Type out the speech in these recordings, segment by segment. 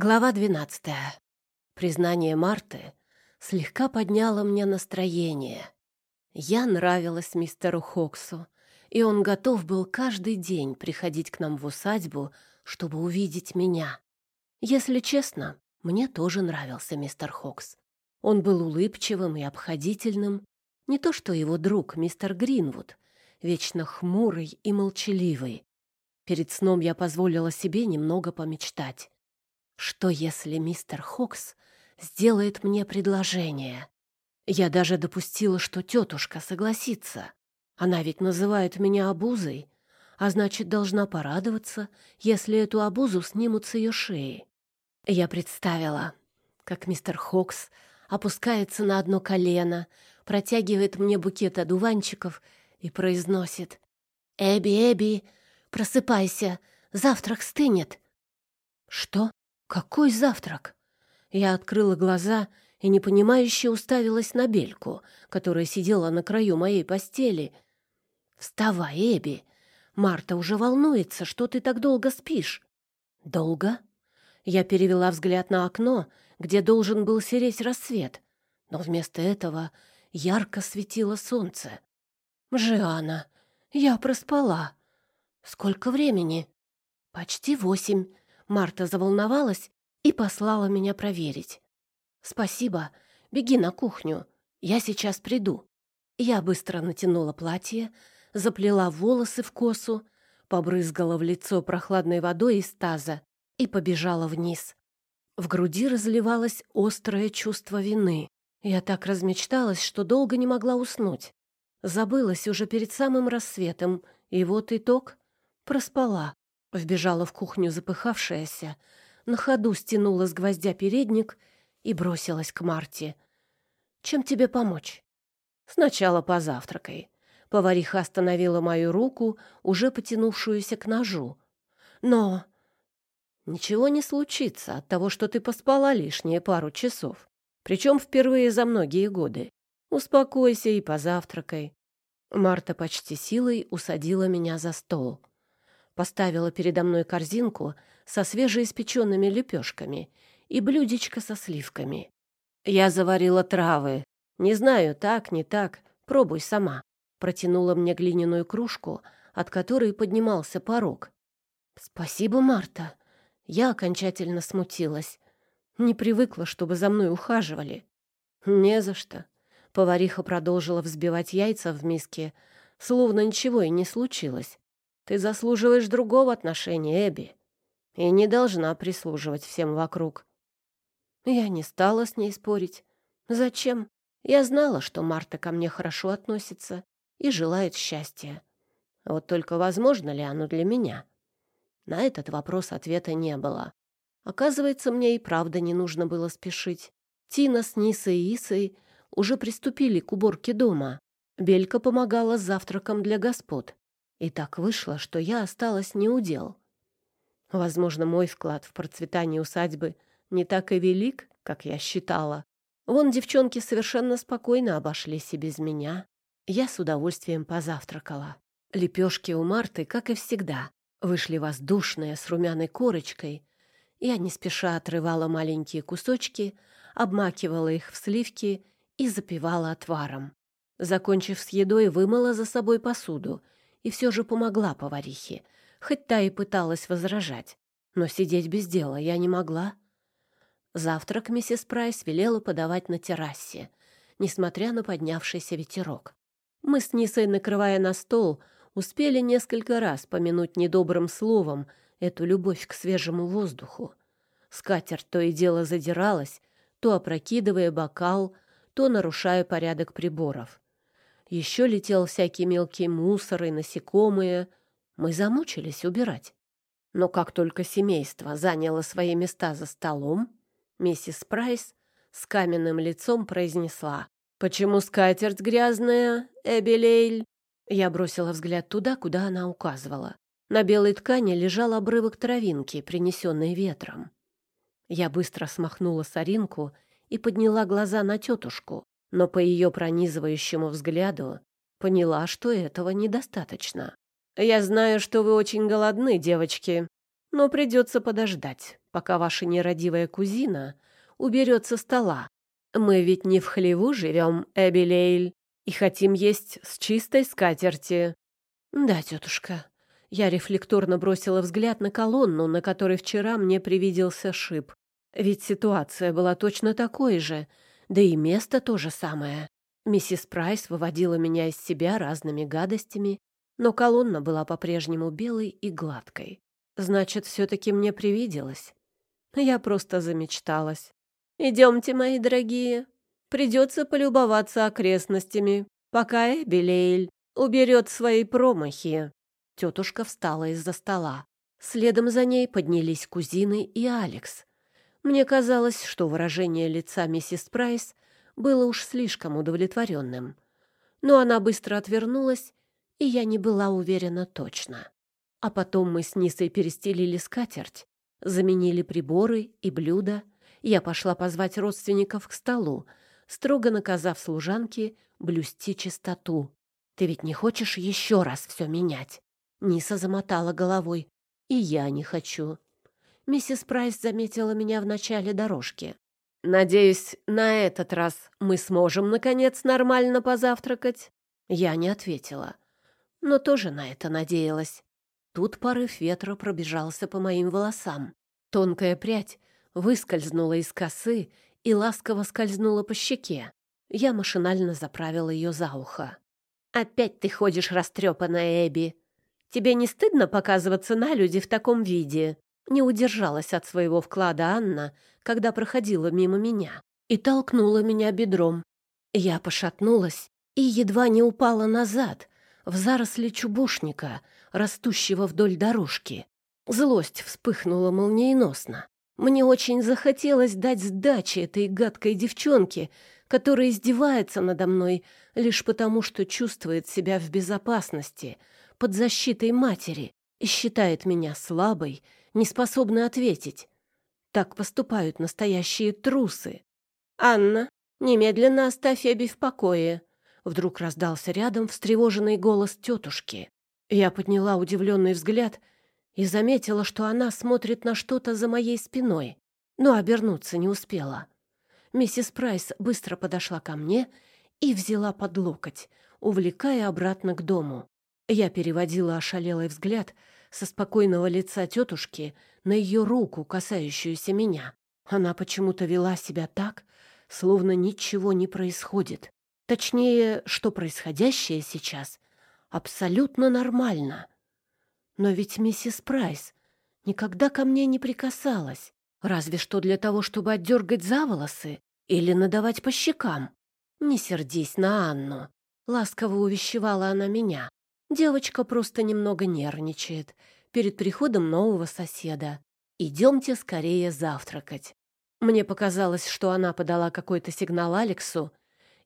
Глава двенадцатая. Признание Марты слегка подняло мне настроение. Я нравилась мистеру Хоксу, и он готов был каждый день приходить к нам в усадьбу, чтобы увидеть меня. Если честно, мне тоже нравился мистер Хокс. Он был улыбчивым и обходительным, не то что его друг, мистер Гринвуд, вечно хмурый и молчаливый. Перед сном я позволила себе немного помечтать. Что если мистер Хокс сделает мне предложение? Я даже допустила, что тетушка согласится. Она ведь называет меня обузой, а значит, должна порадоваться, если эту обузу снимут с ее шеи. Я представила, как мистер Хокс опускается на одно колено, протягивает мне букет одуванчиков и произносит «Эбби, Эбби, просыпайся, завтрак стынет». «Что?» Какой завтрак? Я открыла глаза и непонимающе уставилась на Бельку, которая сидела на краю моей постели. «Вставай, Эбби! Марта уже волнуется, что ты так долго спишь». «Долго?» Я перевела взгляд на окно, где должен был сереть рассвет, но вместо этого ярко светило солнце. «Жиана, я проспала. Сколько времени?» «Почти восемь», Марта заволновалась и послала меня проверить. «Спасибо. Беги на кухню. Я сейчас приду». Я быстро натянула платье, заплела волосы в косу, побрызгала в лицо прохладной водой из таза и побежала вниз. В груди разливалось острое чувство вины. Я так размечталась, что долго не могла уснуть. Забылась уже перед самым рассветом, и вот итог — проспала. Вбежала в кухню запыхавшаяся, на ходу стянула с гвоздя передник и бросилась к Марте. «Чем тебе помочь?» «Сначала позавтракай». Повариха остановила мою руку, уже потянувшуюся к ножу. «Но...» «Ничего не случится от того, что ты поспала лишние пару часов, причем впервые за многие годы. Успокойся и позавтракай». Марта почти силой усадила меня за стол поставила передо мной корзинку со свежеиспеченными лепешками и блюдечко со сливками. Я заварила травы. Не знаю, так, не так, пробуй сама. Протянула мне глиняную кружку, от которой поднимался порог. Спасибо, Марта. Я окончательно смутилась. Не привыкла, чтобы за мной ухаживали. Не за что. Повариха продолжила взбивать яйца в миске, словно ничего и не случилось. Ты заслуживаешь другого отношения, Эбби, и не должна прислуживать всем вокруг. Я не стала с ней спорить. Зачем? Я знала, что Марта ко мне хорошо относится и желает счастья. Вот только возможно ли оно для меня? На этот вопрос ответа не было. Оказывается, мне и правда не нужно было спешить. Тина с Нисой и Исой уже приступили к уборке дома. Белька помогала с завтраком для господ. И так вышло, что я осталась неудел. Возможно, мой вклад в процветание усадьбы не так и велик, как я считала. Вон девчонки совершенно спокойно обошлись и без меня. Я с удовольствием позавтракала. Лепешки у Марты, как и всегда, вышли воздушные с румяной корочкой. Я не спеша отрывала маленькие кусочки, обмакивала их в сливки и запивала отваром. Закончив с едой, вымыла за собой посуду — и все же помогла поварихе, хоть та и пыталась возражать. Но сидеть без дела я не могла. Завтрак миссис Прайс велела подавать на террасе, несмотря на поднявшийся ветерок. Мы с Нисой, накрывая на стол, успели несколько раз помянуть недобрым словом эту любовь к свежему воздуху. Скатерть то и дело задиралась, то опрокидывая бокал, то нарушая порядок приборов. Еще летел всякий мелкий мусор и насекомые. Мы замучились убирать. Но как только семейство заняло свои места за столом, миссис Прайс с каменным лицом произнесла «Почему скатерть грязная, Эбелейль?» Я бросила взгляд туда, куда она указывала. На белой ткани лежал обрывок травинки, принесенный ветром. Я быстро смахнула соринку и подняла глаза на тетушку но по ее пронизывающему взгляду поняла, что этого недостаточно. «Я знаю, что вы очень голодны, девочки, но придется подождать. пока ваша нерадивая кузина уберет со стола. Мы ведь не в хлеву живем, Эбилейль, и хотим есть с чистой скатерти». «Да, тетушка». Я рефлекторно бросила взгляд на колонну, на которой вчера мне привиделся шип. Ведь ситуация была точно такой же, да и место то же самое. Миссис Прайс выводила меня из себя разными гадостями, но колонна была по-прежнему белой и гладкой. Значит, все-таки мне привиделось. Я просто замечталась. «Идемте, мои дорогие. Придется полюбоваться окрестностями, пока Эбелейль уберет свои промахи». Тетушка встала из-за стола. Следом за ней поднялись кузины и Алекс. Мне казалось, что выражение лица миссис Прайс было уж слишком удовлетворенным. Но она быстро отвернулась, и я не была уверена точно. А потом мы с Нисой перестелили скатерть, заменили приборы и блюда. Я пошла позвать родственников к столу, строго наказав служанке блюсти чистоту. «Ты ведь не хочешь еще раз все менять?» Ниса замотала головой. «И я не хочу». Миссис Прайс заметила меня в начале дорожки. «Надеюсь, на этот раз мы сможем, наконец, нормально позавтракать?» Я не ответила, но тоже на это надеялась. Тут порыв ветра пробежался по моим волосам. Тонкая прядь выскользнула из косы и ласково скользнула по щеке. Я машинально заправила ее за ухо. «Опять ты ходишь растрепанная, Эбби. Тебе не стыдно показываться на люди в таком виде?» Не удержалась от своего вклада Анна, когда проходила мимо меня, и толкнула меня бедром. Я пошатнулась и едва не упала назад, в заросли чубушника, растущего вдоль дорожки. Злость вспыхнула молниеносно. Мне очень захотелось дать сдачи этой гадкой девчонке, которая издевается надо мной лишь потому, что чувствует себя в безопасности, под защитой матери, и считает меня слабой не способны ответить. Так поступают настоящие трусы. «Анна, немедленно оставь Эбби в покое!» Вдруг раздался рядом встревоженный голос тетушки. Я подняла удивленный взгляд и заметила, что она смотрит на что-то за моей спиной, но обернуться не успела. Миссис Прайс быстро подошла ко мне и взяла под локоть, увлекая обратно к дому. Я переводила ошалелый взгляд со спокойного лица тетушки на ее руку, касающуюся меня. Она почему-то вела себя так, словно ничего не происходит. Точнее, что происходящее сейчас абсолютно нормально. Но ведь миссис Прайс никогда ко мне не прикасалась, разве что для того, чтобы отдергать за волосы или надавать по щекам. «Не сердись на Анну», — ласково увещевала она меня. Девочка просто немного нервничает перед приходом нового соседа. Идемте скорее завтракать. Мне показалось, что она подала какой-то сигнал Алексу,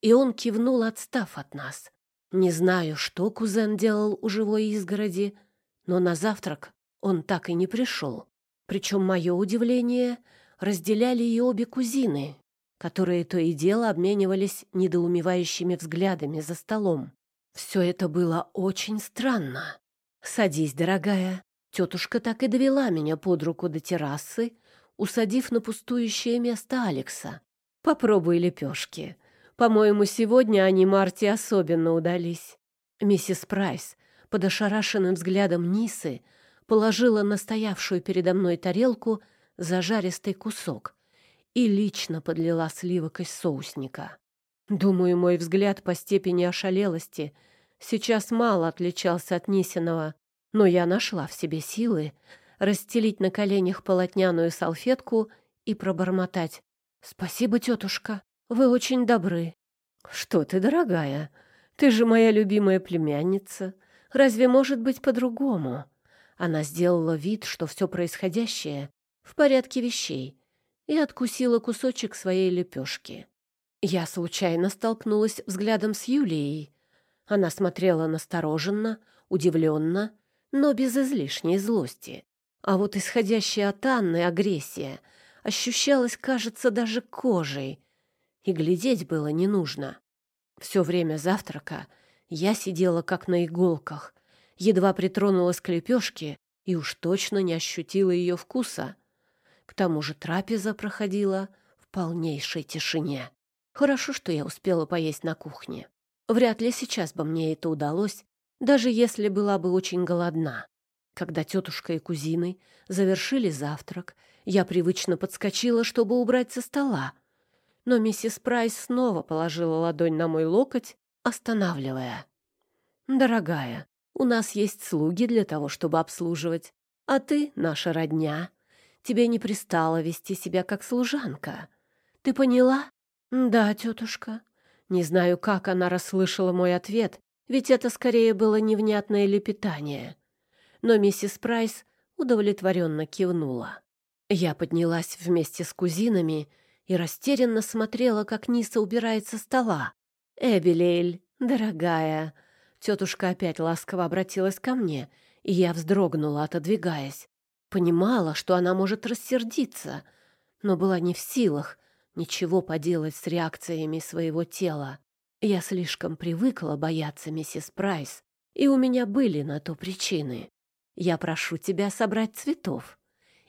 и он кивнул, отстав от нас. Не знаю, что кузен делал у живой изгороди, но на завтрак он так и не пришел. Причем мое удивление разделяли и обе кузины, которые то и дело обменивались недоумевающими взглядами за столом. Все это было очень странно. «Садись, дорогая». Тетушка так и довела меня под руку до террасы, усадив на пустующее место Алекса. «Попробуй лепешки. По-моему, сегодня они Марте особенно удались». Миссис Прайс под ошарашенным взглядом Нисы положила на стоявшую передо мной тарелку зажаристый кусок и лично подлила сливок из соусника. Думаю, мой взгляд по степени ошалелости сейчас мало отличался от Нисиного, но я нашла в себе силы расстелить на коленях полотняную салфетку и пробормотать. «Спасибо, тетушка, вы очень добры». «Что ты, дорогая, ты же моя любимая племянница. Разве может быть по-другому?» Она сделала вид, что все происходящее в порядке вещей, и откусила кусочек своей лепешки. Я случайно столкнулась взглядом с Юлией. Она смотрела настороженно, удивленно, но без излишней злости. А вот исходящая от Анны агрессия ощущалась, кажется, даже кожей. И глядеть было не нужно. Все время завтрака я сидела как на иголках, едва притронулась к лепешке и уж точно не ощутила ее вкуса. К тому же трапеза проходила в полнейшей тишине. Хорошо, что я успела поесть на кухне. Вряд ли сейчас бы мне это удалось, даже если была бы очень голодна. Когда тетушка и кузины завершили завтрак, я привычно подскочила, чтобы убрать со стола. Но миссис Прайс снова положила ладонь на мой локоть, останавливая. «Дорогая, у нас есть слуги для того, чтобы обслуживать, а ты — наша родня. Тебе не пристало вести себя как служанка. Ты поняла?» «Да, тетушка». Не знаю, как она расслышала мой ответ, ведь это скорее было невнятное лепетание. Но миссис Прайс удовлетворенно кивнула. Я поднялась вместе с кузинами и растерянно смотрела, как Ниса убирает со стола. «Эбелель, дорогая!» Тетушка опять ласково обратилась ко мне, и я вздрогнула, отодвигаясь. Понимала, что она может рассердиться, но была не в силах ничего поделать с реакциями своего тела. Я слишком привыкла бояться миссис Прайс, и у меня были на то причины. Я прошу тебя собрать цветов.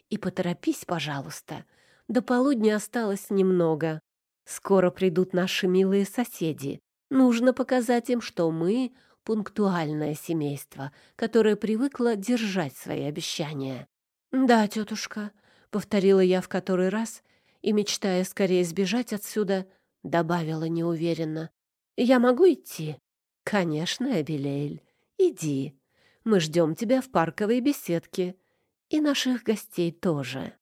И поторопись, пожалуйста. До полудня осталось немного. Скоро придут наши милые соседи. Нужно показать им, что мы — пунктуальное семейство, которое привыкло держать свои обещания. «Да, тетушка», — повторила я в который раз и, мечтая скорее сбежать отсюда, добавила неуверенно. «Я могу идти?» «Конечно, Эбелейль, иди. Мы ждем тебя в парковой беседке. И наших гостей тоже».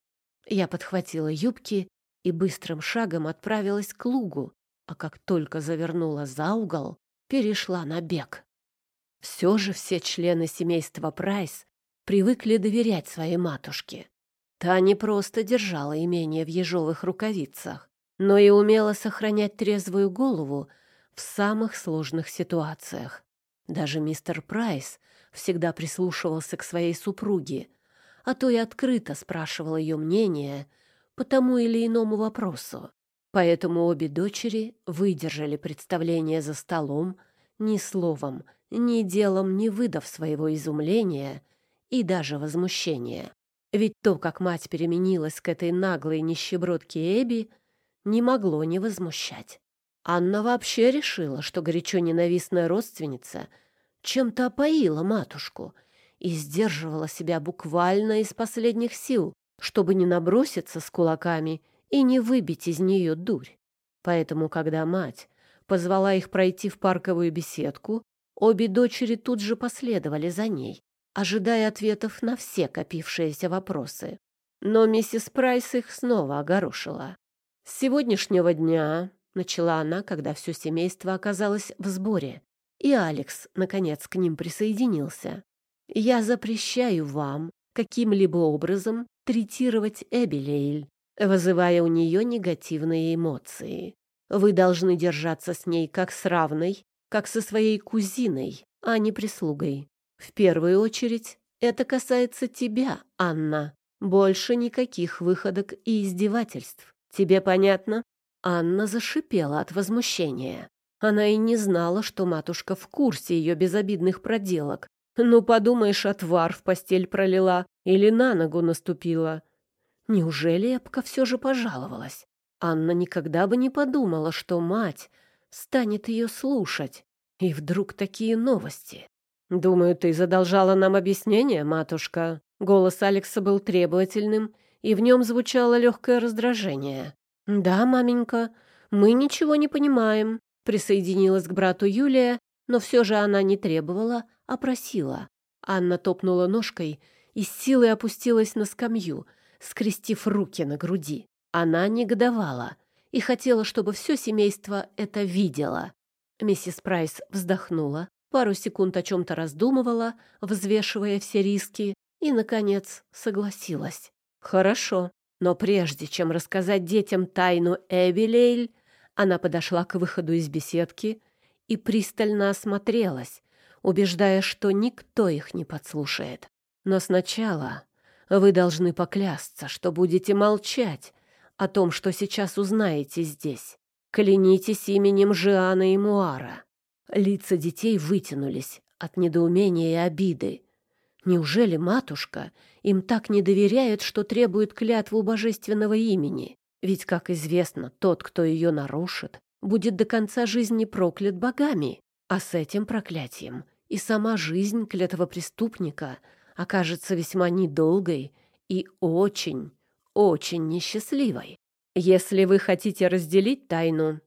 Я подхватила юбки и быстрым шагом отправилась к лугу, а как только завернула за угол, перешла на бег. Все же все члены семейства Прайс привыкли доверять своей матушке. Та не просто держала имение в ежовых рукавицах, но и умела сохранять трезвую голову в самых сложных ситуациях. Даже мистер Прайс всегда прислушивался к своей супруге, а то и открыто спрашивал ее мнение по тому или иному вопросу. Поэтому обе дочери выдержали представление за столом, ни словом, ни делом не выдав своего изумления и даже возмущения. Ведь то, как мать переменилась к этой наглой нищебродке Эбби, не могло не возмущать. Анна вообще решила, что горячо ненавистная родственница чем-то опоила матушку и сдерживала себя буквально из последних сил, чтобы не наброситься с кулаками и не выбить из нее дурь. Поэтому, когда мать позвала их пройти в парковую беседку, обе дочери тут же последовали за ней, ожидая ответов на все копившиеся вопросы. Но миссис Прайс их снова огорошила. «С сегодняшнего дня», — начала она, когда все семейство оказалось в сборе, и Алекс, наконец, к ним присоединился, «я запрещаю вам каким-либо образом третировать Эбелейль, вызывая у нее негативные эмоции. Вы должны держаться с ней как с равной, как со своей кузиной, а не прислугой. В первую очередь это касается тебя, Анна. Больше никаких выходок и издевательств. Тебе понятно? Анна зашипела от возмущения. Она и не знала, что матушка в курсе ее безобидных проделок. Ну, подумаешь, отвар в постель пролила или на ногу наступила. Неужели Эпка все же пожаловалась? Анна никогда бы не подумала, что мать станет ее слушать. И вдруг такие новости. «Думаю, ты задолжала нам объяснение, матушка». Голос Алекса был требовательным, и в нем звучало легкое раздражение. «Да, маменька, мы ничего не понимаем», — присоединилась к брату Юлия, но все же она не требовала, а просила. Анна топнула ножкой и с силой опустилась на скамью, скрестив руки на груди. Она негодовала и хотела, чтобы все семейство это видело. Миссис Прайс вздохнула, пару секунд о чем-то раздумывала, взвешивая все риски, и, наконец, согласилась. «Хорошо, но прежде чем рассказать детям тайну Эбилейль, она подошла к выходу из беседки и пристально осмотрелась, убеждая, что никто их не подслушает. Но сначала вы должны поклясться, что будете молчать о том, что сейчас узнаете здесь. Клянитесь именем Жиана и Муара. Лица детей вытянулись от недоумения и обиды. Неужели матушка им так не доверяет, что требует клятву божественного имени? Ведь, как известно, тот, кто ее нарушит, будет до конца жизни проклят богами, а с этим проклятием и сама жизнь клятвопреступника окажется весьма недолгой и очень, очень несчастливой. Если вы хотите разделить тайну,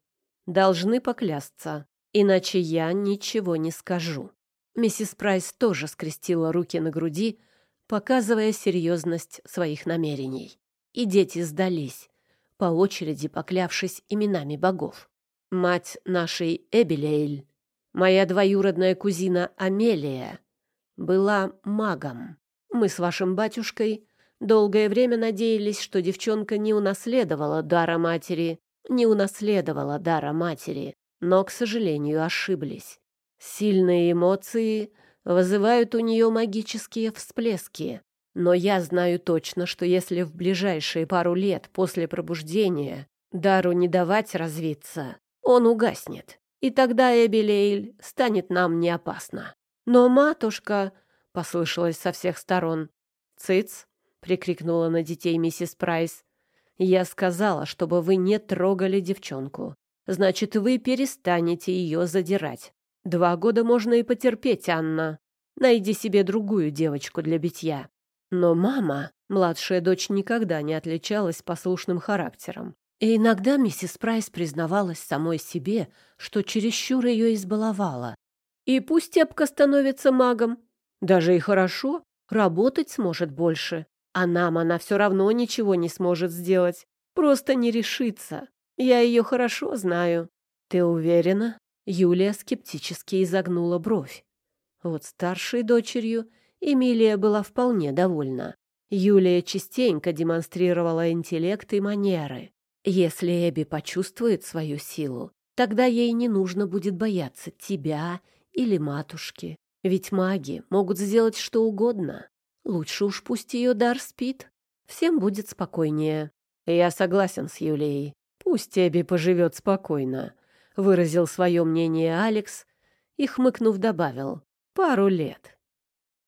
должны поклясться, иначе я ничего не скажу. Миссис Прайс тоже скрестила руки на груди, показывая серьезность своих намерений. И дети сдались, по очереди поклявшись именами богов. Мать нашей Эбелейль, моя двоюродная кузина Амелия, была магом. Мы с вашим батюшкой долгое время надеялись, что девчонка не унаследовала дара матери, не унаследовала дара матери, но, к сожалению, ошиблись. Сильные эмоции вызывают у нее магические всплески, но я знаю точно, что если в ближайшие пару лет после пробуждения дару не давать развиться, он угаснет, и тогда Эбелейль станет нам не опасна. Но матушка, — послышалось со всех сторон, — «Цыц!» — прикрикнула на детей миссис Прайс. «Я сказала, чтобы вы не трогали девчонку. Значит, вы перестанете ее задирать. Два года можно и потерпеть, Анна. Найди себе другую девочку для битья. Но мама, младшая дочь, никогда не отличалась послушным характером. И иногда миссис Прайс признавалась самой себе, что чересчур ее избаловала. И пусть Тепка становится магом. Даже и хорошо, работать сможет больше. А нам она все равно ничего не сможет сделать. Просто не решится. Я ее хорошо знаю. Ты уверена? Юлия скептически изогнула бровь. Вот старшей дочерью Эмилия была вполне довольна. Юлия частенько демонстрировала интеллект и манеры. Если Эбби почувствует свою силу, тогда ей не нужно будет бояться тебя или матушки. Ведь маги могут сделать что угодно. Лучше уж пусть ее дар спит. Всем будет спокойнее. Я согласен с Юлией. Пусть Эбби поживет спокойно выразил свое мнение Алекс и, хмыкнув, добавил «пару лет».